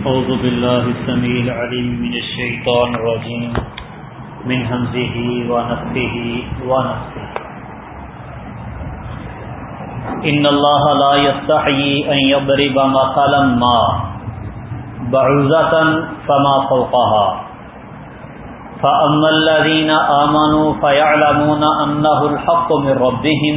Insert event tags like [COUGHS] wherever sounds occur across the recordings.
أعوذ بالله السميع العليم من الشيطان الرجيم. من همزه ونفثه ونفثه إن الله لا يستحيي أن يضرب مثلا ما بعوزة فما فوقها. فأما الذين آمنوا فيعلمون أنه الحق من ربهم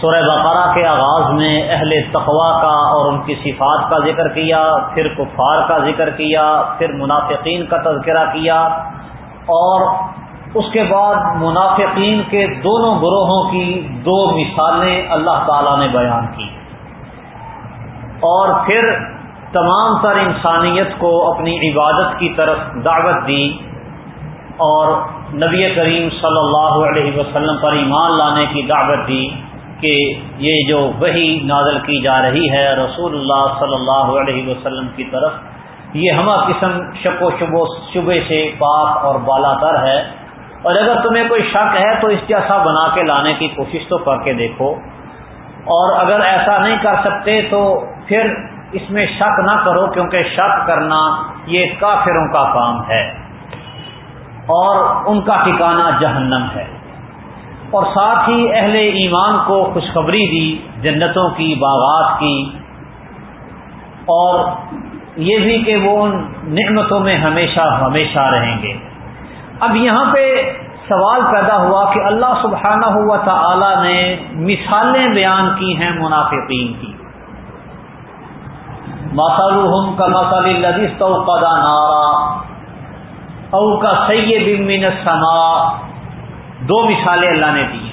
سورہ بقرہ کے آغاز میں اہل تقوا کا اور ان کی صفات کا ذکر کیا، پھر کفار کا ذکر کیا، پھر منافقین کا تذکرہ کیا اور اس کے بعد منافقین کے دونوں گروہوں کی دو مثالیں اللہ تعالی نے بیان کی اور پھر تمام تر انسانیت کو اپنی عبادت کی طرف دعوت دی اور نبی کریم صلی اللہ علیہ وسلم پر ایمان لانے کی دعوت دی کہ یہ جو وہی نازل کی جا رہی ہے رسول اللہ صلی اللہ علیہ وسلم کی طرف، یہ ہمہ قسم شک و شبو شبے سے پاک اور بالا تر ہے۔ اور اگر تمہیں کوئی شک ہے تو اس جیسا بنا کے لانے کی کوشش تو کر کے دیکھو۔ اور اگر ایسا نہیں کر سکتے تو پھر اس میں شک نہ کرو، کیونکہ شک کرنا یہ کافروں کا کام ہے۔ اور ان کا ٹھکانہ جہنم ہے۔ اور ساتھ ہی اہل ایمان کو خوشخبری دی، جنتوں کی، باغات کی۔ اور یہ بھی کہ وہ ان نعمتوں میں ہمیشہ ہمیشہ رہیں گے۔ اب یہاں پہ سوال پیدا ہوا کہ اللہ سبحانہ ہوا تعالی نے مثالیں بیان کی ہیں منافقین کی۔ مسلحم کا مسل لدیس تو نارا او کا سید من سما دو مثالیں اللہ نے دی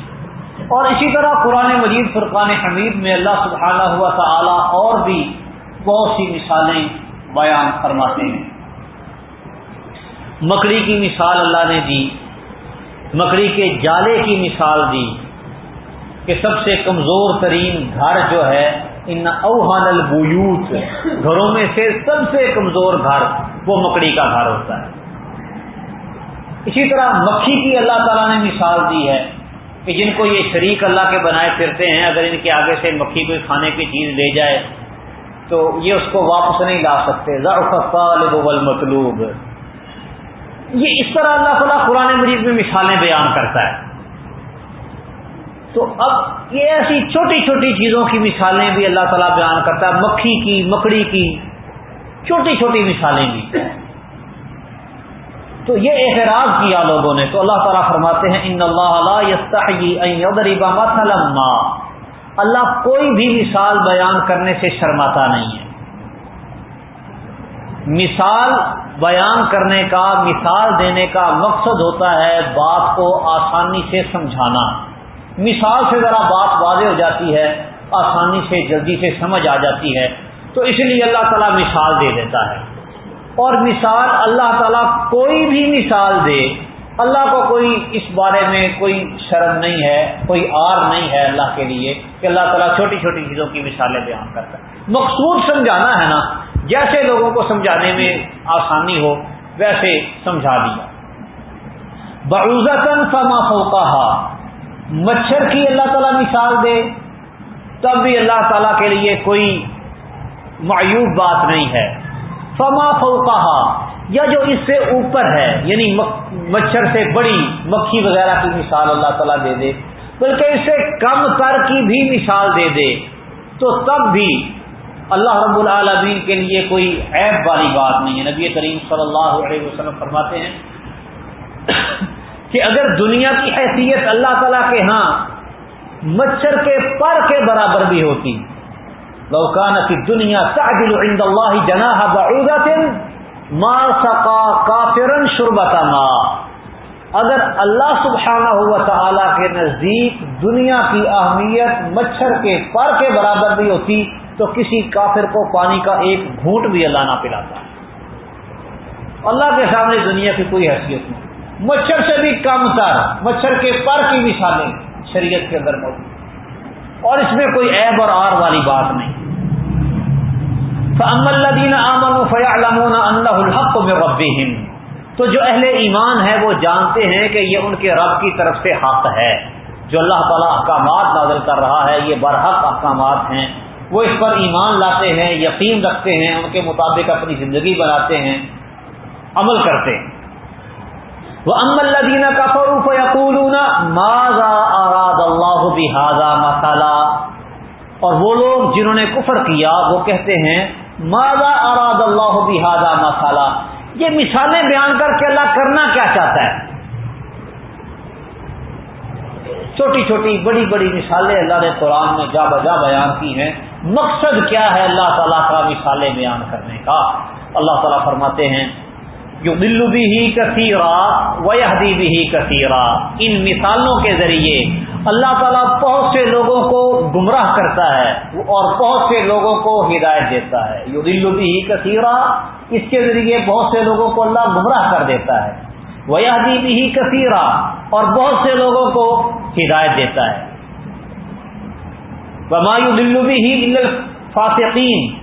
اور اسی طرح قرآن مجید، فرقان حمید میں اللہ سبحانہ ہوا تعالی اور بھی بہت سی مثالیں بیان فرماتے ہیں۔ مکڑی کی مثال اللہ نے دی، مکڑی کے جالے کی مثال دی کہ سب سے کمزور ترین گھر جو ہے، ان اوہان البیوت، گھروں میں سے سب سے کمزور گھر وہ مکڑی کا گھر ہوتا ہے۔ اسی طرح مکھی کی اللہ تعالیٰ نے مثال دی ہے کہ جن کو یہ شریک اللہ کے بنائے پھرتے ہیں، اگر ان کے آگے سے مکھی کوئی کھانے کی چیز لے جائے تو یہ اس کو واپس نہیں لا سکتے۔ ذرا مطلوب یہ اس طرح اللہ تعالیٰ قرآن مجید میں مثالیں بیان کرتا ہے۔ تو اب یہ ایسی چھوٹی چھوٹی چیزوں کی مثالیں بھی اللہ تعالیٰ بیان کرتا ہے، مکھی کی، مکڑی کی، چھوٹی چھوٹی مثالیں بھی۔ تو یہ اعتراض کیا لوگوں نے تو اللہ تعالیٰ فرماتے ہیں، ان اللہ ما. اللہ کوئی بھی مثال بیان کرنے سے شرماتا نہیں ہے۔ مثال بیان کرنے کا، مثال دینے کا مقصد ہوتا ہے بات کو آسانی سے سمجھانا۔ مثال سے ذرا بات واضح ہو جاتی ہے، آسانی سے، جلدی سے سمجھ آ جاتی ہے۔ تو اس لیے اللہ تعالیٰ مثال دے دیتا ہے۔ اور مثال اللہ تعالیٰ کوئی بھی مثال دے، اللہ کو کوئی اس بارے میں کوئی شرم نہیں ہے، کوئی آر نہیں ہے اللہ کے لیے کہ اللہ تعالیٰ چھوٹی چھوٹی چیزوں کی مثالیں بیان کرتا ہے مقصود سمجھانا ہے نا، جیسے لوگوں کو سمجھانے میں آسانی ہو، ویسے سمجھا دیا۔ بروزن فما ہوتا مچھر کی اللہ تعالیٰ مثال دے، تب بھی اللہ تعالیٰ کے لیے کوئی معیوب بات نہیں ہے۔ فما فوقہ یا جو اس سے اوپر ہے یعنی مچھر سے بڑی مکھی وغیرہ کی مثال اللہ تعالیٰ دے دے، بلکہ اس سے کم تر کی بھی مثال دے دے، تو تب بھی اللہ رب العالمین کے لیے کوئی عیب والی بات نہیں ہے۔ نبی کریم صلی اللہ علیہ وسلم فرماتے ہیں [COUGHS] کہ اگر دنیا کی حیثیت اللہ تعالیٰ کے ہاں مچھر کے پر کے برابر بھی ہوتی لوکان دنیا تعدل عند اللہ جناح بعودت ما سقا کافرن شربتا ما اگر اللہ سبحانہ ہوا تعالی کے نزدیک دنیا کی اہمیت مچھر کے پر کے برابر بھی ہوتی، تو کسی کافر کو پانی کا ایک گھونٹ بھی اللہ نہ پلاتا۔ اللہ کے سامنے دنیا کی کوئی حیثیت نہیں۔ مچھر سے بھی کم تر، مچھر کے پر کی مثالیں شریعت کے اندر موجود۔ اور اس میں کوئی عیب اور آر والی بات نہیں۔ فم الدین امن فیامون اللہ الحق میں رب تو جو اہل ایمان ہے وہ جانتے ہیں کہ یہ ان کے رب کی طرف سے حق ہے۔ جو اللہ تعالیٰ احکامات نازل کر رہا ہے، یہ برحق احکامات ہیں۔ وہ اس پر ایمان لاتے ہیں، یقین رکھتے ہیں، ان کے مطابق اپنی زندگی بناتے ہیں، عمل کرتے ہیں۔ وہ ام الدین کا فروف یقول ماضا آراد اللہ مسالہ اور وہ لوگ جنہوں نے کفر کیا، وہ کہتے ہیں ماضا اراد اللہ بحاظہ مسالہ یہ مثالیں بیان کر کے اللہ کرنا کیا چاہتا ہے؟ چھوٹی چھوٹی، بڑی بڑی مثالیں اللہ نے قرآن میں جا بجا بیان کی ہیں۔ مقصد کیا ہے اللہ تعالیٰ کا مثالیں بیان کرنے کا؟ اللہ تعالیٰ فرماتے ہیں جو بلو بھی ہی کثیرا ویہدی بھی ہی کثیرا۔ ان مثالوں کے ذریعے اللہ تعالیٰ بہت سے لوگوں کو گمراہ کرتا ہے اور بہت سے لوگوں کو ہدایت دیتا ہے۔ یو دلو بھی ہی کثیرا، اس کے ذریعے بہت سے لوگوں کو اللہ گمراہ کر دیتا ہے۔ ویہدی بھی ہی کثیرا، اور بہت سے لوگوں کو ہدایت دیتا ہے۔ بمایو دلو بھی ہی فاسقین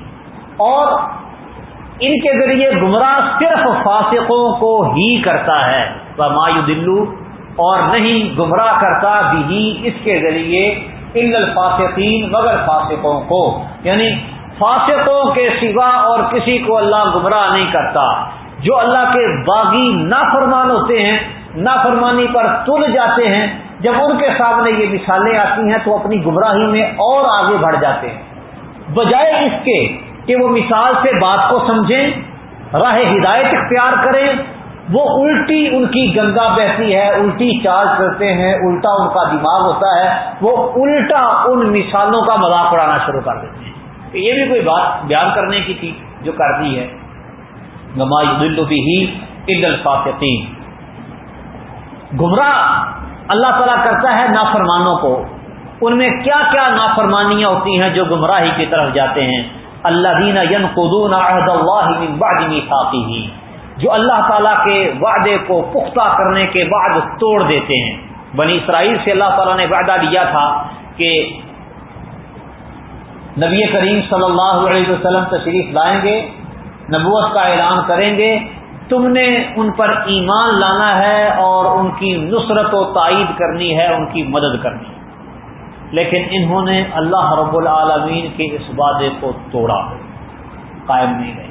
اور ان کے ذریعے گمراہ صرف فاسقوں کو ہی کرتا ہے۔ مایو دلو اور نہیں گمراہ کرتا بھی اس کے ذریعے الفاسقین مگر فاسقوں کو۔ یعنی فاسقوں کے سوا اور کسی کو اللہ گمراہ نہیں کرتا۔ جو اللہ کے باغی نافرمان ہوتے ہیں، نافرمانی پر تل جاتے ہیں، جب ان کے سامنے یہ مثالیں آتی ہیں تو اپنی گمراہی میں اور آگے بڑھ جاتے ہیں۔ بجائے اس کے کہ وہ مثال سے بات کو سمجھیں، راہ ہدایت اختیار کریں۔ وہ الٹی ان کی گنگا بہتی ہے، الٹی چارج کرتے ہیں، الٹا ان کا دماغ ہوتا ہے۔ وہ الٹا ان مثالوں کا مذاق اڑانا شروع کر دیتے ہیں۔ کہ یہ بھی کوئی بات بیان کرنے کی تھی جو کر دی ہے۔ گما دل بھی ہی عید الفاقین گمراہ اللہ تعالیٰ کرتا ہے نافرمانوں کو۔ ان میں کیا کیا نافرمانیاں ہوتی ہیں جو گمراہی کی طرف جاتے ہیں؟ اللہ دینا ین قدون عہد اللہ باغمی ہی جو اللہ تعالیٰ کے وعدے کو پختہ کرنے کے بعد توڑ دیتے ہیں۔ بنی اسرائیل سے اللہ تعالیٰ نے وعدہ دیا تھا کہ نبی کریم صلی اللہ علیہ وسلم تشریف لائیں گے، نبوت کا اعلان کریں گے۔ تم نے ان پر ایمان لانا ہے اور ان کی نصرت و تائید کرنی ہے، ان کی مدد کرنی ہے۔ لیکن انہوں نے اللہ رب العالمین کے اس وعدے کو توڑا قائم نہیں رہے۔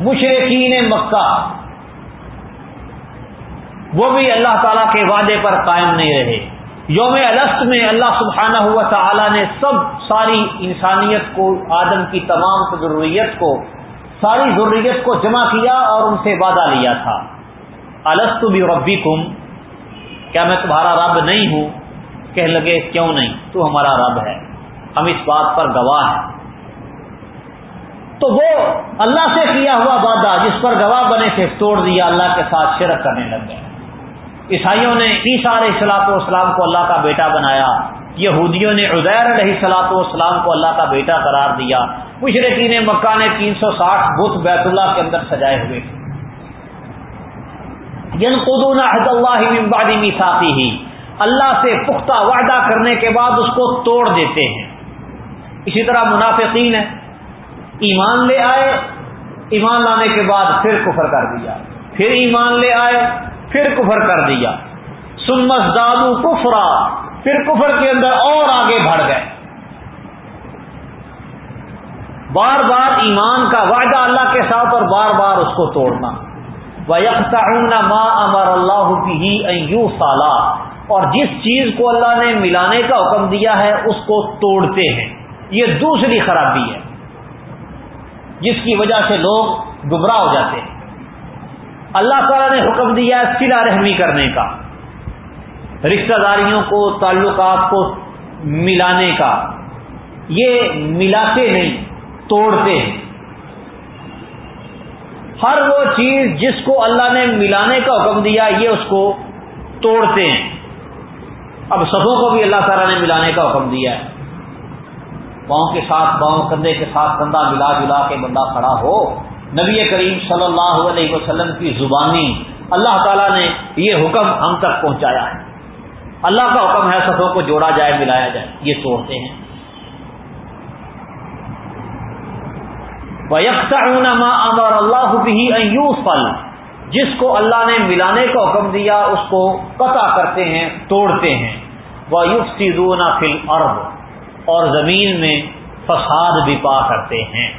مشرقین مکہ، وہ بھی اللہ تعالی کے وعدے پر قائم نہیں رہے۔ یوم الست میں اللہ سبحانہ ہوا تعالیٰ نے سب ساری انسانیت کو، آدم کی تمام ضروریت کو، ساری ضروریت کو جمع کیا اور ان سے وعدہ لیا تھا۔ السط بھی ربی کیا میں تمہارا رب نہیں ہوں؟ کہنے لگے، کیوں نہیں؟ تو ہمارا رب ہے۔ ہم اس بات پر گواہ ہیں۔ تو وہ اللہ سے کیا ہوا وعدہ جس پر گواہ بنے سے توڑ دیا، اللہ کے ساتھ شرک کرنے لگ گئے۔ عیسائیوں نے عیسیٰ علیہ السلاط والسلام کو اللہ کا بیٹا بنایا۔ یہودیوں نے عزیر علیہ السلاط والسلام کو اللہ کا بیٹا قرار دیا۔ مشرقین مکہ نے تین سو ساٹھ بت بیت اللہ کے اندر سجائے ہوئے۔ ین قدون حد اللہ میساتی ہی اللہ سے پختہ وعدہ کرنے کے بعد اس کو توڑ دیتے ہیں۔ اسی طرح منافقین ہے ایمان لے آئے، ایمان لانے کے بعد پھر کفر کر دیا۔ پھر ایمان لے آئے، پھر کفر کر دیا۔ سمس دادو کفرا، پھر کفر کے اندر اور آگے بڑھ گئے۔ بار بار ایمان کا وعدہ اللہ کے ساتھ اور بار بار اس کو توڑنا۔ ماں امر اللہ کی سالہ اور جس چیز کو اللہ نے ملانے کا حکم دیا ہے، اس کو توڑتے ہیں۔ یہ دوسری خرابی ہے، جس کی وجہ سے لوگ گمراہ ہو جاتے ہیں۔ اللہ تعالیٰ نے حکم دیا ہے سلا رحمی کرنے کا، رشتہ داریوں کو، تعلقات کو ملانے کا۔ یہ ملاتے نہیں، توڑتے ہیں۔ ہر وہ چیز جس کو اللہ نے ملانے کا حکم دیا، یہ اس کو توڑتے ہیں۔ اب سبوں کو بھی اللہ تعالیٰ نے ملانے کا حکم دیا ہے۔ پاؤں کے ساتھ پاؤں کندھے کے ساتھ کندھا، ملا جلا کے بندہ کھڑا ہو۔ نبی کریم صلی اللہ علیہ وسلم کی زبانی اللہ تعالیٰ نے یہ حکم ہم تک پہنچایا ہے۔ اللہ کا حکم ہے صفوں کو جوڑا جائے، ملایا جائے۔ یہ توڑتے ہیں۔ امر اللہ بھی پل جس کو اللہ نے ملانے کا حکم دیا، اس کو قطع کرتے ہیں، توڑتے ہیں۔ وہ یوف سیزون فل ارب اور زمین میں فساد بھی پا کرتے ہیں۔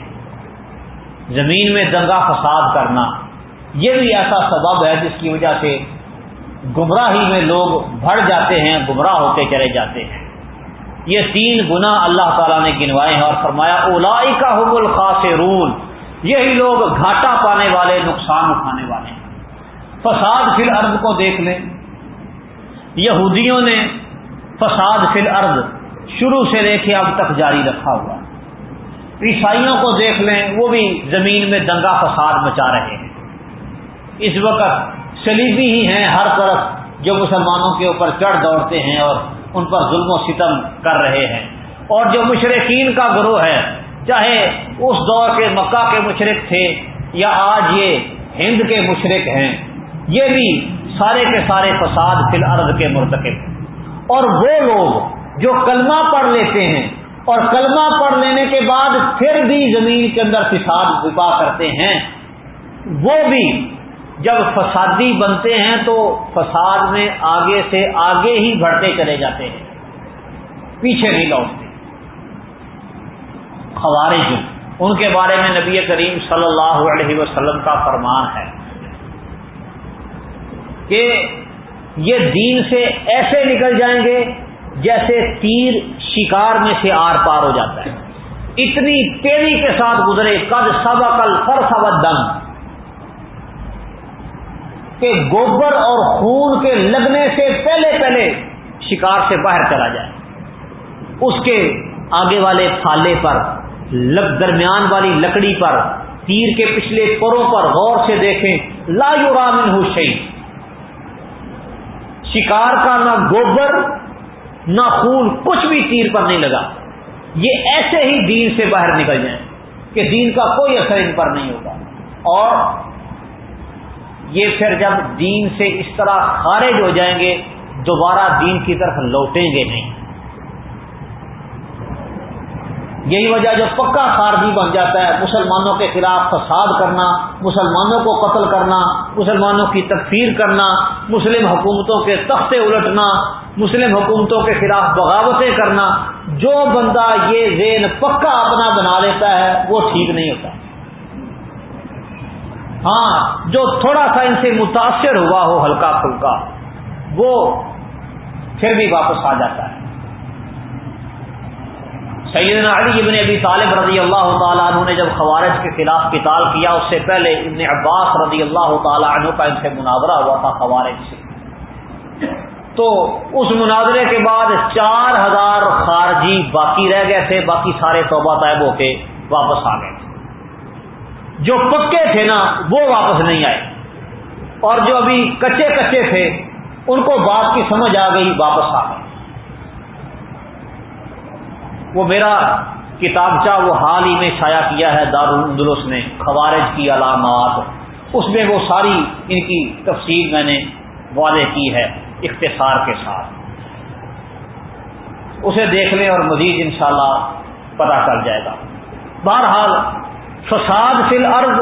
زمین میں دنگا فساد کرنا، یہ بھی ایسا سبب ہے جس کی وجہ سے گمراہی میں لوگ بڑھ جاتے ہیں، گمراہ ہوتے چلے جاتے ہیں۔ یہ تین گنا اللہ تعالیٰ نے گنوائے ہیں اور فرمایا اولائی کا حب الخاص رول یہی لوگ گھاٹا پانے والے، نقصان اٹھانے والے ہیں۔ فساد فی الارض کو دیکھ لیں۔ یہودیوں نے فساد فی الارض شروع سے لے کے اب تک جاری رکھا ہوا۔ عیسائیوں کو دیکھ لیں، وہ بھی زمین میں دنگا فساد مچا رہے ہیں۔ اس وقت سلیبی ہی ہیں ہر طرف جو مسلمانوں کے اوپر چڑھ دوڑتے ہیں اور ان پر ظلم و ستم کر رہے ہیں۔ اور جو مشرقین کا گروہ ہے، چاہے اس دور کے مکہ کے مشرق تھے یا آج یہ ہند کے مشرق ہیں یہ بھی سارے کے سارے فساد فی الارض کے مرتکب۔ اور وہ لوگ جو کلمہ پڑھ لیتے ہیں اور کلمہ پڑھ لینے کے بعد پھر بھی زمین کے اندر فساد وپا کرتے ہیں، وہ بھی جب فسادی بنتے ہیں تو فساد میں آگے سے آگے ہی بڑھتے چلے جاتے ہیں۔ پیچھے نہیں لوٹتے خوارج ان کے بارے میں نبی کریم صلی اللہ علیہ وسلم کا فرمان ہے۔ کہ یہ دین سے ایسے نکل جائیں گے جیسے تیر شکار میں سے آر پار ہو جاتا ہے۔ اتنی تیزی کے ساتھ گزرے کد سب کل فر سب دم کہ گوبر اور خون کے لگنے سے پہلے پہلے شکار سے باہر چلا جائے۔ اس کے آگے والے پھالے پر درمیان والی لکڑی پر، تیر کے پچھلے پروں پر غور سے دیکھیں، لا یورامن ہو شہید شکار کا نہ گوبر، نہ خون، کچھ بھی تیر پر نہیں لگا۔ یہ ایسے ہی دین سے باہر نکل جائیں کہ دین کا کوئی اثر ان پر نہیں ہوگا۔ اور یہ پھر جب دین سے اس طرح خارج ہو جائیں گے، دوبارہ دین کی طرف لوٹیں گے نہیں۔ یہی وجہ جو پکا خارجی بن جاتا ہے، مسلمانوں کے خلاف فساد کرنا، مسلمانوں کو قتل کرنا، مسلمانوں کی تکفیر کرنا، مسلم حکومتوں کے تختے الٹنا، مسلم حکومتوں کے خلاف بغاوتیں کرنا، جو بندہ یہ ذہن پکا اپنا بنا لیتا ہے، وہ ٹھیک نہیں ہوتا۔ ہاں جو تھوڑا سا ان سے متاثر ہوا ہو ہلکا پھلکا، وہ پھر بھی واپس آ جاتا ہے۔ سیدنا علی ابن ابی طالب رضی اللہ تعالیٰ عنہ نے جب خوارج کے خلاف قتال کیا، اس سے پہلے ابن عباس رضی اللہ تعالیٰ عنہ کا ان سے مناظرہ ہوا تھا خوارج سے۔ تو اس مناظرے کے بعد چار ہزار خارجی باقی رہ گئے تھے، باقی سارے توبہ طیب ہو کے واپس آ گئے۔ تھے جو پکے تھے نا، وہ واپس نہیں آئے۔ اور جو ابھی کچے کچے تھے، ان کو بات کی سمجھ آ گئی، واپس آ گئے۔ وہ میرا کتابچہ وہ حال ہی میں شائع کیا ہے دارالدلس نے خوارج کی علامات۔ اس میں وہ ساری ان کی تفصیل میں نے واضح کی ہے اختصار کے ساتھ۔ اسے دیکھ لیں اور مزید انشاءاللہ شاء پتا چل جائے گا۔ بہرحال، فساد فی الارض۔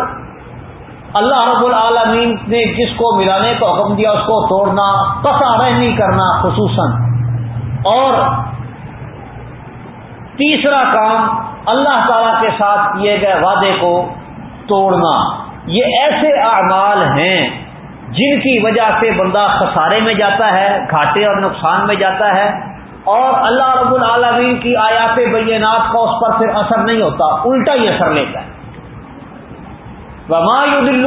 اللہ رب العالمین نے جس کو ملانے کا حکم دیا، اس کو توڑنا، قطع رحمی کرنا خصوصاً۔ اور تیسرا کام اللہ تعالی کے ساتھ کیے گئے وعدے کو توڑنا۔ یہ ایسے اعمال ہیں جن کی وجہ سے بندہ خسارے میں جاتا ہے، گھاٹے اور نقصان میں جاتا ہے اور اللہ رب العالمین کی آیات بینات کا اس پر پھر اثر نہیں ہوتا، الٹا ہی اثر لیتا ہے۔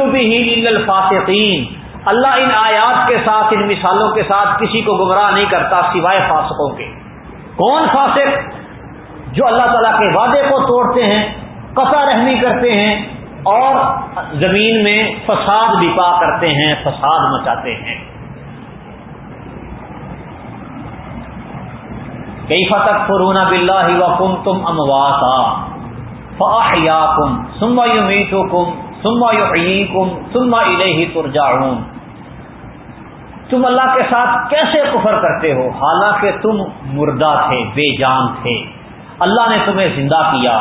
بھی الفاصقین اللہ ان آیات کے ساتھ، ان مثالوں کے ساتھ کسی کو گمراہ نہیں کرتا سوائے فاسقوں کے۔ کون فاسق؟ جو اللہ تعالیٰ کے وعدے کو توڑتے ہیں، قطع رحمی کرتے ہیں اور زمین میں فساد بپا کرتے ہیں، فساد مچاتے ہیں۔ کئی فتح فرونا بلّہ وکم تم امواتا فاحیا کم سما میٹو کم سما یو کم سما الہی ترجاؤن تم اللہ کے ساتھ کیسے کفر کرتے ہو؟ حالانکہ تم مردہ تھے، بے جان تھے۔ اللہ نے تمہیں زندہ کیا،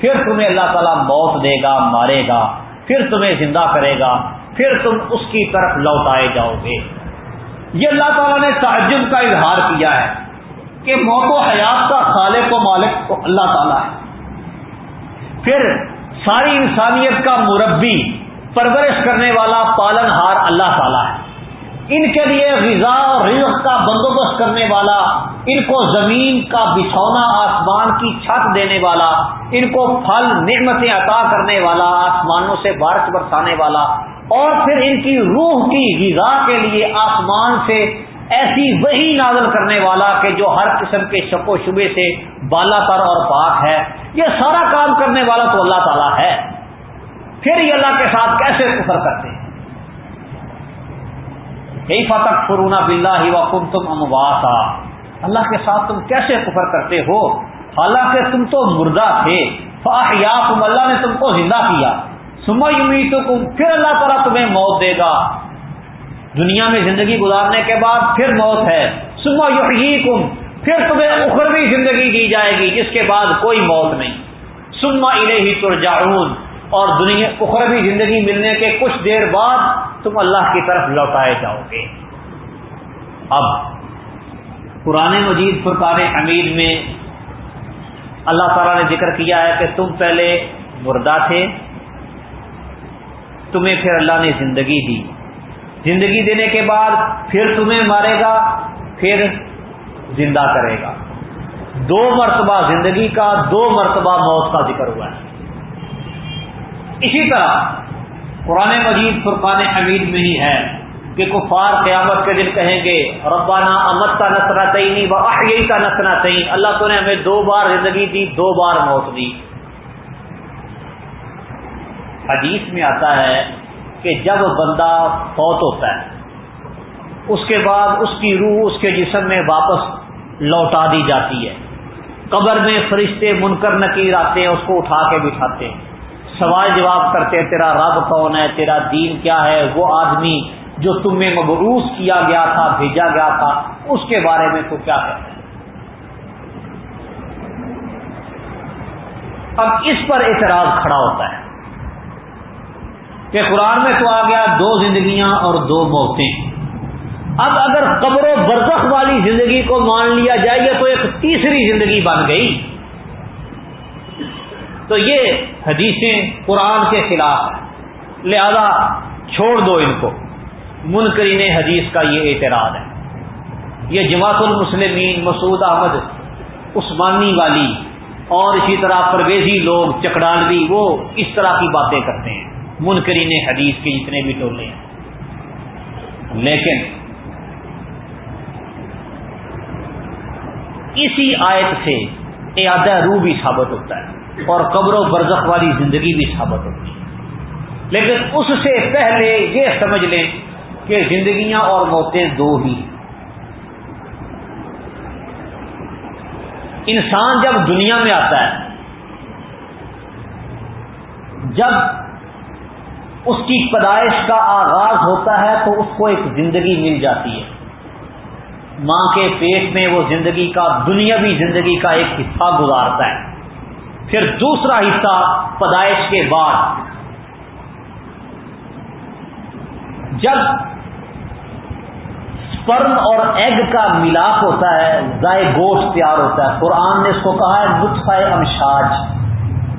پھر تمہیں اللہ تعالیٰ موت دے گا، مارے گا، پھر تمہیں زندہ کرے گا، پھر تم اس کی طرف لوٹائے جاؤ گے۔ یہ اللہ تعالیٰ نے تعجب کا اظہار کیا ہے کہ موت و حیات کا خالق و مالک اللہ تعالیٰ ہے۔ پھر ساری انسانیت کا مربی، پرورش کرنے والا، پالن ہار اللہ تعالیٰ ہے۔ ان کے لیے غذا اور رزق کا بندوبست کرنے والا، ان کو زمین کا بچھونا، آسمان کی چھت دینے والا، ان کو پھل، نعمتیں عطا کرنے والا، آسمانوں سے بارش برسانے والا، اور پھر ان کی روح کی غذا کے لیے آسمان سے ایسی وہی نازل کرنے والا کہ جو ہر قسم کے شک و شبے سے بالا تر اور پاک ہے۔ یہ سارا کام کرنے والا تو اللہ تعالیٰ ہے۔ پھر یہ اللہ کے ساتھ کیسے کفر کرتے؟ ہیں یہی فتح فرونا بلّہ ہی وقم تم امواسا اللہ کے ساتھ تم کیسے کفر کرتے ہو؟ حالانکہ تم تو مردہ تھے فاح یا تم اللہ نے تم کو زندہ کیا۔ سما یومی تو پھر اللہ تعالیٰ تمہیں موت دے گا۔ دنیا میں زندگی گزارنے کے بعد پھر موت ہے۔ سما یوہی کم پھر تمہیں اخروی زندگی دی جائے گی، جس کے بعد کوئی موت نہیں۔ سما الہ ہی ترجعون۔ اور دنیا اخروی زندگی ملنے کے کچھ دیر بعد تم اللہ کی طرف لوٹائے جاؤ گے۔ اب پرانے مجید فرقان حمید میں اللہ تعالیٰ نے ذکر کیا ہے کہ تم پہلے مردہ تھے، تمہیں پھر اللہ نے زندگی دی۔ زندگی دینے کے بعد پھر تمہیں مارے گا، پھر زندہ کرے گا۔ دو مرتبہ زندگی کا، دو مرتبہ موت کا ذکر ہوا ہے۔ اسی طرح قرآن مجید فرقان حمید میں ہی ہے کہ کفار قیامت کے دن کہیں گے ربانہ امت کا نسرا تعینی و یہی کا نسرا تعین اللہ تو نے ہمیں دو بار زندگی دی، دو بار موت دی۔ حدیث میں آتا ہے کہ جب بندہ فوت ہوتا ہے، اس کے بعد اس کی روح اس کے جسم میں واپس لوٹا دی جاتی ہے۔ قبر میں فرشتے منکر نکیر آتے ہیں، اس کو اٹھا کے بٹھاتے ہیں۔ سوال جواب کرتے تیرا رب کون ہے؟ تیرا دین کیا ہے؟ وہ آدمی جو تمہیں مبروس کیا گیا تھا، بھیجا گیا تھا، اس کے بارے میں تو کیا کہتے اب اس پر اعتراض کھڑا ہوتا ہے کہ قرآن میں تو آ گیا دو زندگیاں اور دو موتیں۔ اب اگر قبر و برزخ والی زندگی کو مان لیا جائے تو ایک تیسری زندگی بن گئی۔ تو یہ حدیثیں قرآن کے خلاف ہیں۔ لہذا چھوڑ دو ان کو۔ منکرین حدیث کا یہ اعتراض ہے۔ یہ جماعت المسلمین مسعود احمد، عثمانی والی اور اسی طرح پرویزی لوگ چکڑانوی وہ اس طرح کی باتیں کرتے ہیں۔ منکرین حدیث کے جتنے بھی ٹولے ہیں۔ لیکن اسی آیت سے اعادہ روح بھی ثابت ہوتا ہے۔ اور قبر و برزخ والی زندگی بھی ثابت ہوتی ہے۔ لیکن اس سے پہلے یہ سمجھ لیں کہ زندگیاں اور موتیں دو ہی انسان جب دنیا میں آتا ہے، جب اس کی پیدائش کا آغاز ہوتا ہے تو اس کو ایک زندگی مل جاتی ہے۔ ماں کے پیٹ میں وہ زندگی کا، دنیاوی زندگی کا ایک حصہ گزارتا ہے۔ پھر دوسرا حصہ پیدائش کے بعد۔ جب سپرم اور ایگ کا ملاپ ہوتا ہے ذائع گوشت تیار ہوتا ہے، قرآن نے اس کو کہا ہے، نطفہ امشاج،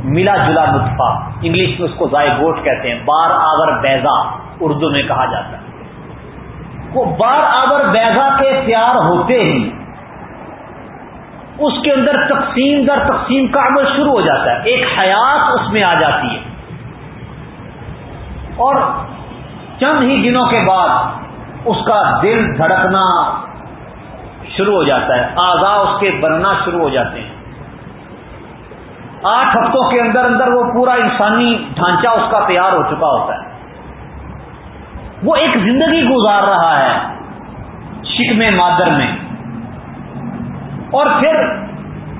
ملا جلا نطفہ۔ انگلش میں اس کو ذائع گوشت کہتے ہیں، بار آور بیزا اردو میں کہا جاتا ہے۔ وہ بار آور بیزا کے تیار ہوتے ہی اس کے اندر تقسیم در تقسیم کا عمل شروع ہو جاتا ہے۔ ایک حیات اس میں آ جاتی ہے۔ اور چند ہی دنوں کے بعد اس کا دل دھڑکنا شروع ہو جاتا ہے۔ آزا اس کے بننا شروع ہو جاتے ہیں۔ آٹھ ہفتوں کے اندر اندر وہ پورا انسانی ڈھانچہ اس کا تیار ہو چکا ہوتا ہے۔ وہ ایک زندگی گزار رہا ہے۔ شکم مادر میں۔ اور پھر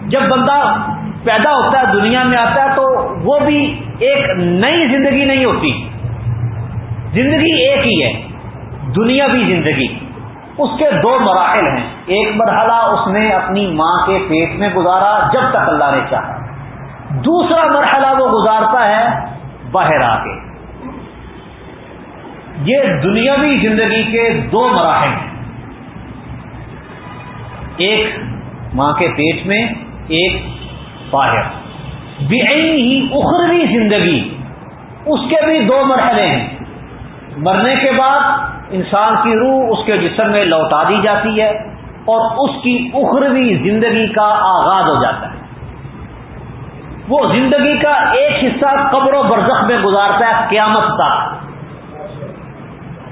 جب بندہ پیدا ہوتا ہے، دنیا میں آتا ہے، تو وہ بھی ایک نئی زندگی نہیں ہوتی۔ زندگی ایک ہی ہے، دنیا بھی زندگی۔ اس کے دو مراحل ہیں۔ ایک مرحلہ اس نے اپنی ماں کے پیٹ میں گزارا جب تک اللہ نے چاہا۔ دوسرا مرحلہ وہ گزارتا ہے باہر آ کے یہ دنیاوی زندگی کے دو مراحل ہیں۔ ایک ماں کے پیٹ میں ایک باہر بے ہی اخروی زندگی۔ اس کے بھی دو مرحلے ہیں۔ مرنے کے بعد انسان کی روح اس کے جسم میں لوٹا دی جاتی ہے اور اس کی اخروی زندگی کا آغاز ہو جاتا ہے۔ وہ زندگی کا ایک حصہ قبر و برزخ میں گزارتا ہے قیامت تک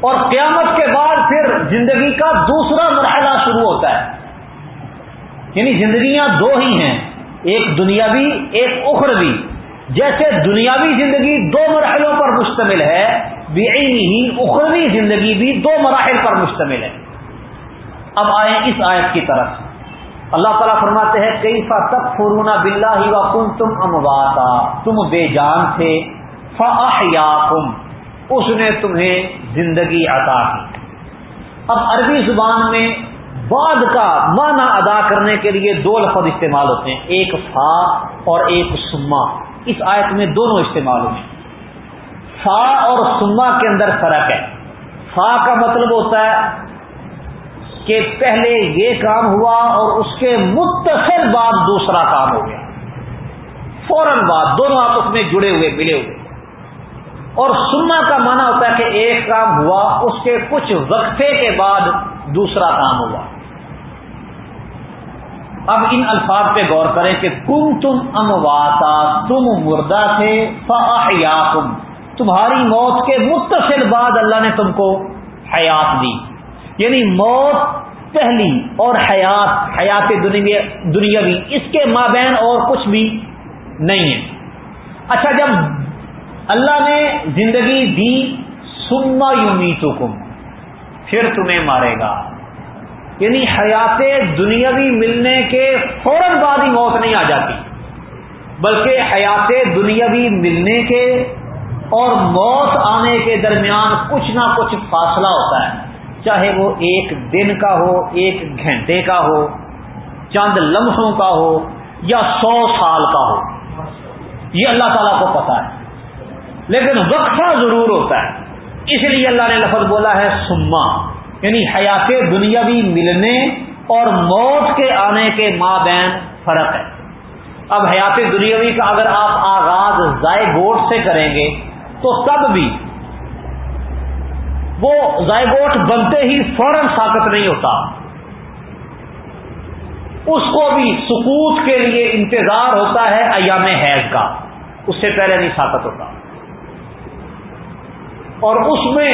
اور قیامت کے بعد پھر زندگی کا دوسرا مرحلہ شروع ہوتا ہے۔ یعنی زندگیاں دو ہی ہیں، ایک دنیاوی، ایک اخروی۔ جیسے دنیاوی زندگی دو مرحلوں پر مشتمل ہے بے ہی اخروی زندگی بھی دو مراحل پر مشتمل ہے۔ اب آئیں اس آیت کی طرف۔ اللہ تعالیٰ فرماتے ہیں کئی فا تک فرونا بلّہ ہی کن تم امواتا تم بے جان تھے فم اس نے تمہیں زندگی عطا کی۔ اب عربی زبان میں بعد کا معنی ادا کرنے کے لیے دو لفظ استعمال ہوتے ہیں، ایک فا اور ایک سما۔ اس آیت میں دونوں استعمال ہوئے فا اور سما کے اندر فرق ہے۔ فا کا مطلب ہوتا ہے کہ پہلے یہ کام ہوا اور اس کے متصل بعد دوسرا کام ہو گیا۔ فوراً بعد دونوں آپس میں جڑے ہوئے، ملے ہوئے۔ اور سننا کا معنی ہوتا ہے کہ ایک کام ہوا، اس کے کچھ وقفے کے بعد دوسرا کام ہوا۔ اب ان الفاظ پہ غور کریں کہ کم تم امواتا، تم مردہ تھے، فاحیاکم۔ تمہاری موت کے متصل بعد اللہ نے تم کو حیات دی۔ یعنی موت پہلی اور حیات حیات دنیاوی، اس کے مابین اور کچھ بھی نہیں ہے۔ اچھا جب اللہ نے زندگی دی سما یومی پھر تمہیں مارے گا۔ یعنی حیات دنیاوی ملنے کے فوراً بعد ہی موت نہیں آ جاتی۔ بلکہ حیات دنیاوی ملنے کے اور موت آنے کے درمیان کچھ نہ کچھ فاصلہ ہوتا ہے۔ چاہے وہ ایک دن کا ہو، ایک گھنٹے کا ہو، چند لمحوں کا ہو یا سو سال کا ہو۔ یہ اللہ تعالیٰ کو پتا ہے۔ لیکن وقفہ ضرور ہوتا ہے۔ اس لیے اللہ نے لفظ بولا ہے سما یعنی حیات دنیاوی ملنے اور موت کے آنے کے ماں بین فرق ہے۔ اب حیات دنیاوی کا اگر آپ آغاز ضائع گوٹ سے کریں گے تو تب بھی وہ ضائع گوٹ بنتے ہی فوراً ساکت نہیں ہوتا۔ اس کو بھی سکوت کے لیے انتظار ہوتا ہے ایام حیض کا، اس سے پہلے نہیں ساکت ہوتا۔ اور اس میں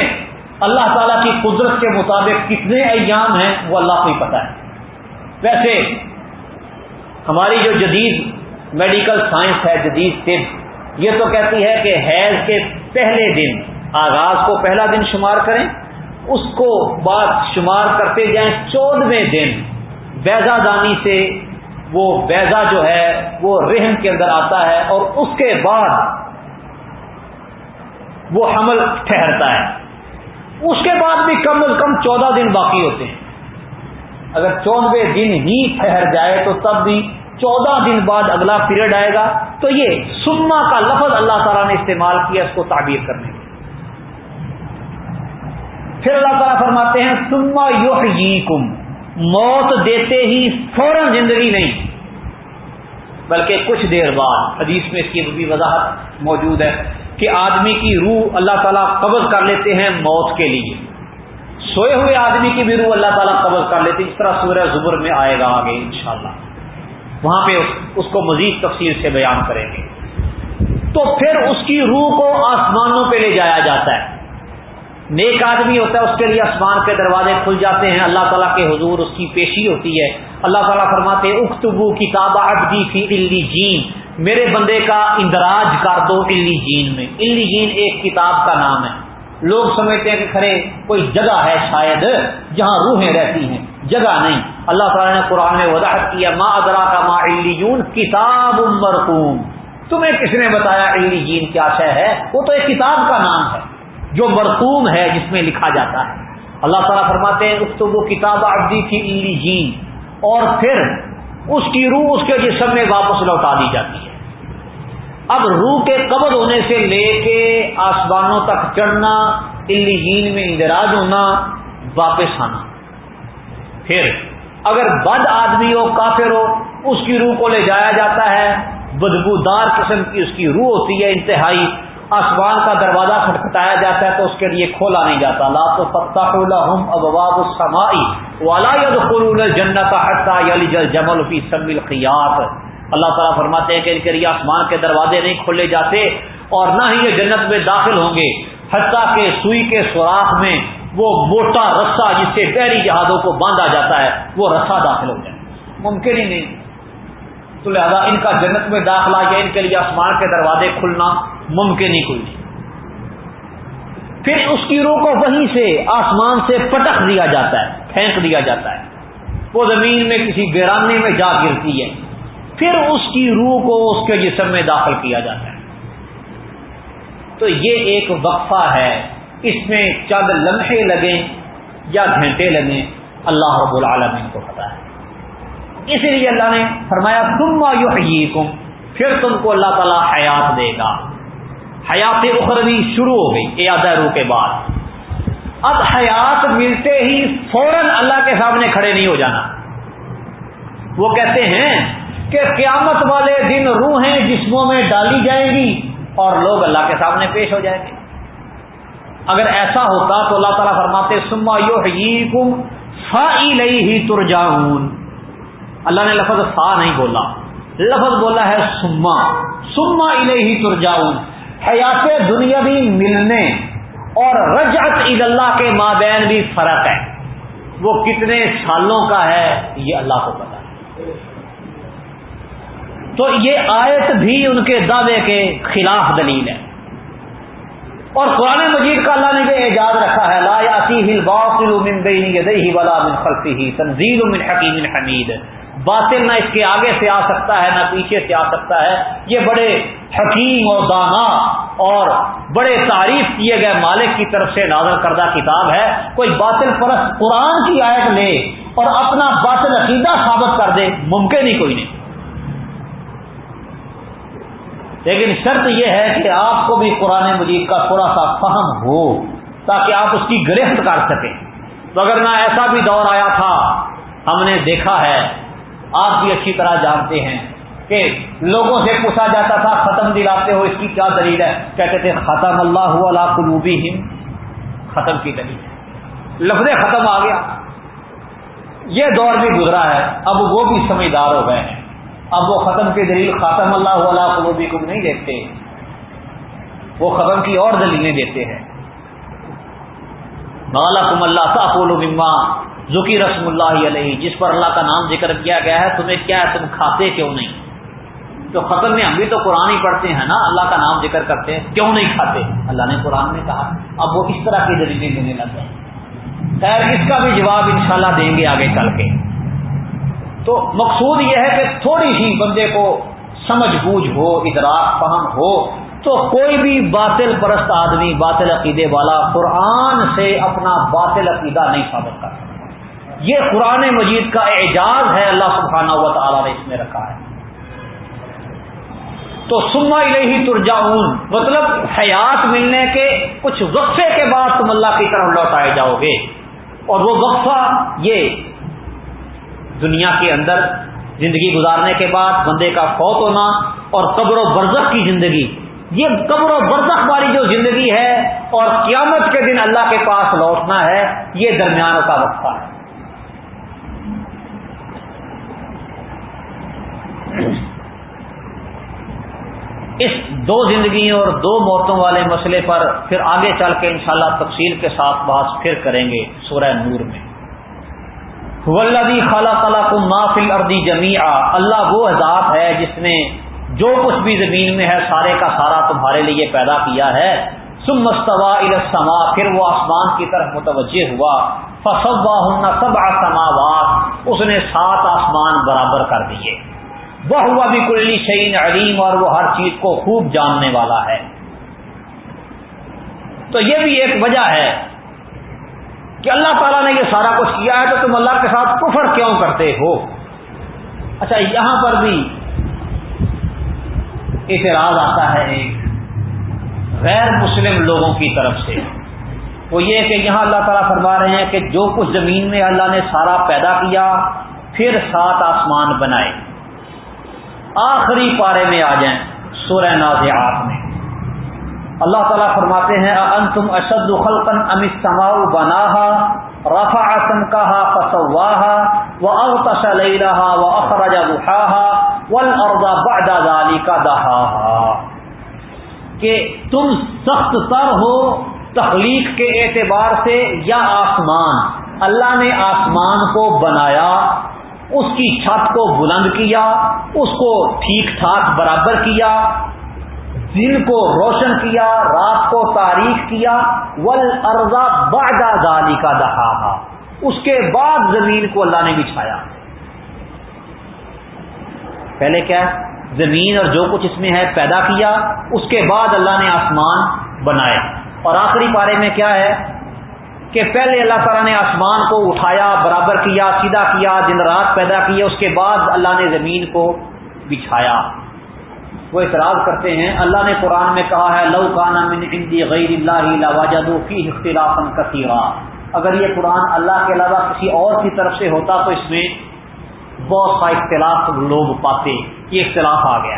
اللہ تعالیٰ کی قدرت کے مطابق کتنے ایام ہیں وہ اللہ کو ہی پتا ہے۔ ویسے ہماری جو جدید میڈیکل سائنس ہے، جدید طب یہ تو کہتی ہے کہ حیض کے پہلے دن آغاز کو پہلا دن شمار کریں، اس کو بعد شمار کرتے جائیں چودہویں دن بیزا دانی سے وہ بیزا جو ہے وہ رحم کے اندر آتا ہے اور اس کے بعد وہ حمل ٹھہرتا ہے۔ اس کے بعد بھی کم از کم چودہ دن باقی ہوتے ہیں۔ اگر چودہویں دن ہی ٹھہر جائے تو تب بھی چودہ دن بعد اگلا پیریڈ آئے گا۔ تو یہ سما کا لفظ اللہ تعالیٰ نے استعمال کیا اس کو تعبیر کرنے کے پھر اللہ تعالیٰ فرماتے ہیں سما یو موت دیتے ہی فوراً زندگی نہیں۔ بلکہ کچھ دیر بعد، حدیث میں اس کی بھی وضاحت موجود ہے۔ کہ آدمی کی روح اللہ تعالیٰ قبض کر لیتے ہیں موت کے لیے۔ سوئے ہوئے آدمی کی بھی روح اللہ تعالیٰ قبض کر لیتے اس طرح سورہ زبر میں آئے گا آگے انشاءاللہ۔ وہاں پہ اس کو مزید تفصیل سے بیان کریں گے۔ تو پھر اس کی روح کو آسمانوں پہ لے جایا جاتا ہے۔ نیک آدمی ہوتا ہے، اس کے لیے آسمان کے دروازے کھل جاتے ہیں۔ اللہ تعالیٰ کے حضور اس کی پیشی ہوتی ہے۔ اللہ تعالیٰ فرماتے اختبو کتاب ابدی فی علی جین۔ میرے بندے کا اندراج کر دو علی جین میں۔ علی جین ایک کتاب کا نام ہے۔ لوگ سمجھتے ہیں کہ کھڑے، کوئی جگہ ہے شاید جہاں روحیں رہتی ہیں۔ جگہ نہیں۔ اللہ تعالیٰ نے قرآن میں وضاحت کیا، ما ادرا کا ما علیون، کتاب مرقوم۔ تمہیں کس نے بتایا علی جین کیا شہ ہے؟ وہ تو ایک کتاب کا نام ہے، جو مرقوم ہے، جس میں لکھا جاتا ہے۔ اللہ تعالیٰ فرماتے ہیں، اس تو وہ کتاب ابدی تھی ایلی جی اور پھر اس کی روح اس کے جسم میں واپس لوٹا دی جاتی ہے۔ اب روح کے قبض ہونے سے لے کے آسمانوں تک چڑھنا الجین میں اندراج ہونا، واپس آنا۔ پھر اگر بد آدمی ہو، کافر ہو، اس کی روح کو لے جایا جاتا ہے، بدبودار قسم کی اس کی روح ہوتی ہے انتہائی، آسمان کا دروازہ کھٹکھٹایا جاتا ہے تو اس کے لیے کھولا نہیں جاتا۔ لا تو فتح الحم ابواب السمائی والا یدخلون الجنت حتى یلج الجمل فی سم الخیاط اللہ تعالیٰ فرماتے ہیں کہ ان کے لیے آسمان کے دروازے نہیں کھولے جاتے اور نہ ہی یہ جنت میں داخل ہوں گے، حتیٰ کہ سوئی کے سوراخ میں وہ موٹا رسا جس سے بحری جہازوں کو باندھا جاتا ہے، وہ رسا داخل ہو جائے۔ ممکن ہی نہیں۔ تو لہذا ان کا جنت میں داخلہ یا ان کے لیے آسمان کے دروازے کھلنا ممکن ہی کوئی پھر اس کی روح کو وہیں سے، آسمان سے پٹک دیا جاتا ہے، پھینک دیا جاتا ہے۔ وہ زمین میں کسی بیرانے میں جا گرتی ہے۔ پھر اس کی روح کو اس کے جسم میں داخل کیا جاتا ہے۔ تو یہ ایک وقفہ ہے۔ اس میں چند لمحے لگیں یا گھنٹے لگیں، اللہ رب العالمین کو پتا ہے۔ اسی لیے اللہ نے فرمایا تم یحییکم، پھر تم کو اللہ تعالیٰ حیات دے گا۔ حیات اخروی شروع ہو گئی ایادہ روح کے بعد۔ اب حیات ملتے ہی فوراً اللہ کے سامنے کھڑے نہیں ہو جانا۔ وہ کہتے ہیں کہ قیامت والے دن روحیں جسموں میں ڈالی جائیں گی اور لوگ اللہ کے سامنے پیش ہو جائیں گے۔ اگر ایسا ہوتا تو اللہ تعالیٰ فرماتے سما یو ہی فا ہی ترجاؤن اللہ نے لفظ فا نہیں بولا، لفظ بولا ہے سما سما الہی ترجاؤن حیات دنیا بھی ملنے اور رجعت عید اللہ کے مابین بھی فرق ہے۔ وہ کتنے سالوں کا ہے، یہ اللہ کو پتا ہے تو یہ آیت بھی ان کے دعوے کے خلاف دلیل ہے۔ اور قرآن مجید کا اللہ نے یہ اعجاز رکھا ہے، لا یاتی ہل باطل من بین یدیہ ولا من خلفہ، تنزیل من حکیم حمید۔ باطل نہ اس کے آگے سے آ سکتا ہے، نہ پیچھے سے آ سکتا ہے۔ یہ بڑے حکیم اور دانا اور بڑے تعریف کیے گئے مالک کی طرف سے نازل کردہ کتاب ہے۔ کوئی باطل پرست قرآن کی آیت لے اور اپنا باطل عقیدہ ثابت کر دے، ممکن ہی کوئی نہیں۔ لیکن شرط یہ ہے کہ آپ کو بھی قرآن مجید کا تھوڑا سا فہم ہو تاکہ آپ اس کی گرفت کر سکیں۔ تو اگر نہ ایسا بھی دور آیا تھا، ہم نے دیکھا ہے، آپ بھی اچھی طرح جانتے ہیں کہ لوگوں سے پوچھا جاتا تھا، ختم دلاتے ہو، اس کی کیا دلیل ہے؟ کہتے تھے، ختم اللہ اللہ قلوبی ختم کی دلیل۔ لفظ ختم آ گیا۔ یہ دور بھی گزرا ہے، اب وہ بھی سمجھدار ہو گئے ہیں۔ اب وہ ختم کی دلیل ختم اللہ اللہ قلوبی کو نہیں دیکھتے۔ وہ ختم کی اور دلیلیں دیتے ہیں۔ کم اللہ تعلو مما ذکی رسم اللہ علیہ، جس پر اللہ کا نام ذکر کیا گیا ہے، تمہیں کیا ہے؟ تم کھاتے کیوں نہیں؟ تو ختم میں ہم بھی تو قرآن ہی پڑھتے ہیں نا، اللہ کا نام ذکر کرتے ہیں، کیوں نہیں کھاتے؟ اللہ نے قرآن میں کہا۔ اب وہ اس طرح کی دلیلیں دینے لگ گئے خیر، اس کا بھی جواب انشاءاللہ دیں گے آگے چل کے۔ تو مقصود یہ ہے کہ تھوڑی سی بندے کو سمجھ بوجھ ہو، ادراک فہم ہو، تو کوئی بھی باطل پرست آدمی، باطل عقیدے والا قرآن سے اپنا باطل عقیدہ نہیں ثابت کر سکتا۔ یہ قرآن مجید کا اعجاز ہے، اللہ سبحانہ و تعالیٰ نے اس میں رکھا ہے۔ تو سما ہی ترجاؤن مطلب حیات ملنے کے کچھ وقفے کے بعد تم اللہ کی طرف لوٹائے جاؤ گے۔ اور وہ وقفہ یہ دنیا کے اندر زندگی گزارنے کے بعد بندے کا فوت ہونا اور قبر و برزخ کی زندگی۔ یہ قبر و برزخ والی جو زندگی ہے اور قیامت کے دن اللہ کے پاس لوٹنا ہے، یہ درمیانوں کا وقفہ ہے۔ اس دو زندگیوں اور دو موتوں والے مسئلے پر پھر آگے چل کے انشاءاللہ تفصیل کے ساتھ بحث پھر کریں گے سورہ نور میں۔ ولدی خالہ تعالیٰ کو محفل اردی جمی اللہ وہ ذات ہے جس نے جو کچھ بھی زمین میں ہے، سارے کا سارا تمہارے لیے پیدا کیا ہے۔ سم مستوا السما پھر وہ آسمان کی طرف متوجہ ہوا۔ فصوا سب آسماوات اس نے سات آسمان برابر کر دیے۔ وہ ہوا بھی کلی شعین علیم اور وہ ہر چیز کو خوب جاننے والا ہے۔ تو یہ بھی ایک وجہ ہے کہ اللہ تعالیٰ نے یہ سارا کچھ کیا ہے تو تم اللہ کے ساتھ کفر کیوں کرتے ہو؟ اچھا یہاں پر بھی اعتراض آتا ہے ایک غیر مسلم لوگوں کی طرف سے۔ وہ یہ کہ یہاں اللہ تعالیٰ فرما رہے ہیں کہ جو کچھ زمین میں اللہ نے سارا پیدا کیا، پھر سات آسمان بنائے۔ آخری پارے میں آ جائیں سورہ نازعات میں۔ اللہ تعالیٰ فرماتے ہیں ان تم اشد خلقن امت سماؤ بنا رفا آسم کہا فسواہا وہ اب تشل رہا وہ اخراج بخا ول اردا بدا دالی کا دہا کہ تم سخت تر ہو تخلیق کے اعتبار سے یا آسمان؟ اللہ نے آسمان کو بنایا، اس کی چھت کو بلند کیا، اس کو ٹھیک ٹھاک برابر کیا دن کو روشن کیا، رات کو تاریخ کیا ول ارزا بادا گالی کا دہا اس کے بعد زمین کو اللہ نے بچھایا۔ پہلے کیا؟ زمین اور جو کچھ اس میں ہے پیدا کیا، اس کے بعد اللہ نے آسمان بنائے۔ اور آخری پارے میں کیا ہے؟ کہ پہلے اللہ تعالیٰ نے آسمان کو اٹھایا، برابر کیا، سیدھا کیا، دن رات پیدا کیا اس کے بعد اللہ نے زمین کو بچھایا۔ وہ اعتراض کرتے ہیں، اللہ نے قرآن میں کہا ہے، لو کانا من عندی غیر اللہ واجد فی اختلاف کثیرا۔ اگر یہ قرآن اللہ کے علاوہ کسی اور کی طرف سے ہوتا تو اس میں بہت سا اختلاف لوگ پاتے، یہ اختلاف آ گیا۔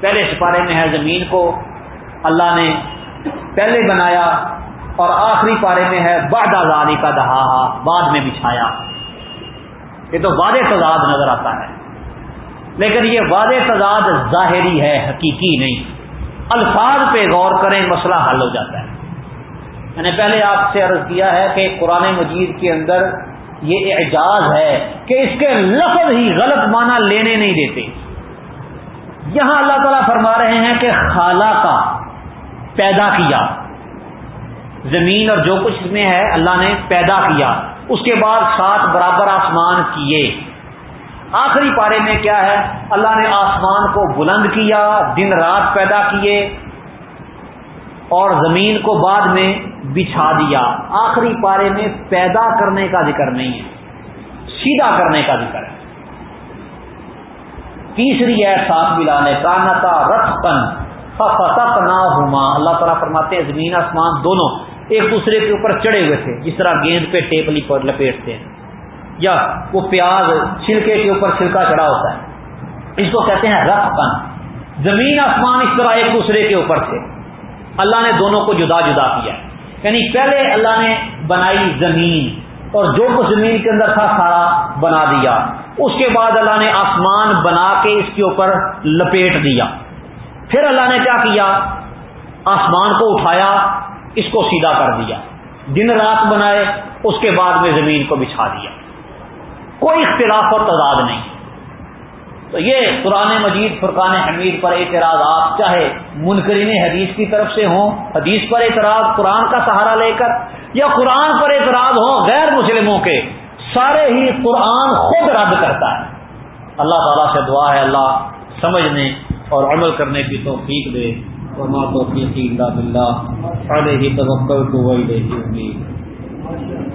پہلے سپارے میں ہے زمین کو، اللہ نے پہلے بنایا اور آخری پارے میں ہے بعد آزادی کا دہا بعد میں بچھایا۔ یہ تو واضح تضاد نظر آتا ہے۔ لیکن یہ واضح تضاد ظاہری ہے، حقیقی نہیں۔ الفاظ پہ غور کریں، مسئلہ حل ہو جاتا ہے۔ میں نے پہلے آپ سے عرض کیا ہے کہ قرآن مجید کے اندر یہ اعجاز ہے کہ اس کے لفظ ہی غلط معنی لینے نہیں دیتے۔ یہاں اللہ تعالیٰ فرما رہے ہیں کہ خالہ کا پیدا کیا۔ زمین اور جو کچھ اس میں ہے، اللہ نے پیدا کیا۔ اس کے بعد سات برابر آسمان کیے۔ آخری پارے میں کیا ہے؟ اللہ نے آسمان کو بلند کیا، دن رات پیدا کیے اور زمین کو بعد میں بچھا دیا۔ آخری پارے میں پیدا کرنے کا ذکر نہیں ہے، سیدھا کرنے کا ذکر ہے۔ تیسری ہے، ساتھ ملانے کا نتا رتھ پن نہ ہوما اللہ تعالیٰ فرماتے ہیں، زمین آسمان دونوں ایک دوسرے کے اوپر چڑھے ہوئے تھے، جس طرح گیند پہ ٹیپلی پر لپیٹتے ہیں۔ یا وہ پیاز چھلکے کے اوپر چھلکا چڑھا ہوتا ہے۔ اس کو کہتے ہیں رف پن زمین آسمان اس طرح ایک دوسرے کے اوپر تھے۔ اللہ نے دونوں کو جدا جدا کیا۔ یعنی پہلے اللہ نے بنائی زمین اور جو کچھ زمین کے اندر تھا سارا بنا دیا۔ اس کے بعد اللہ نے آسمان بنا کے اس کے اوپر لپیٹ دیا۔ پھر اللہ نے کیا کیا؟ آسمان کو اٹھایا، اس کو سیدھا کر دیا۔ دن رات بنائے، اس کے بعد میں زمین کو بچھا دیا۔ کوئی اختلاف اور تعداد نہیں۔ تو یہ قرآن مجید، فرقان حمید پر اعتراض، آپ چاہے منکرین حدیث کی طرف سے ہوں، حدیث پر اعتراض، قرآن کا سہارا لے کر، یا قرآن پر اعتراض ہوں، غیر مسلموں کے، سارے ہی قرآن خود رد کرتا ہے۔ اللہ تعالیٰ سے دعا ہے، اللہ سمجھنے اور عمل کرنے کی توفیق دے۔ اور ماں توفیق اللہ بلّہ علیہ توکل تو وہی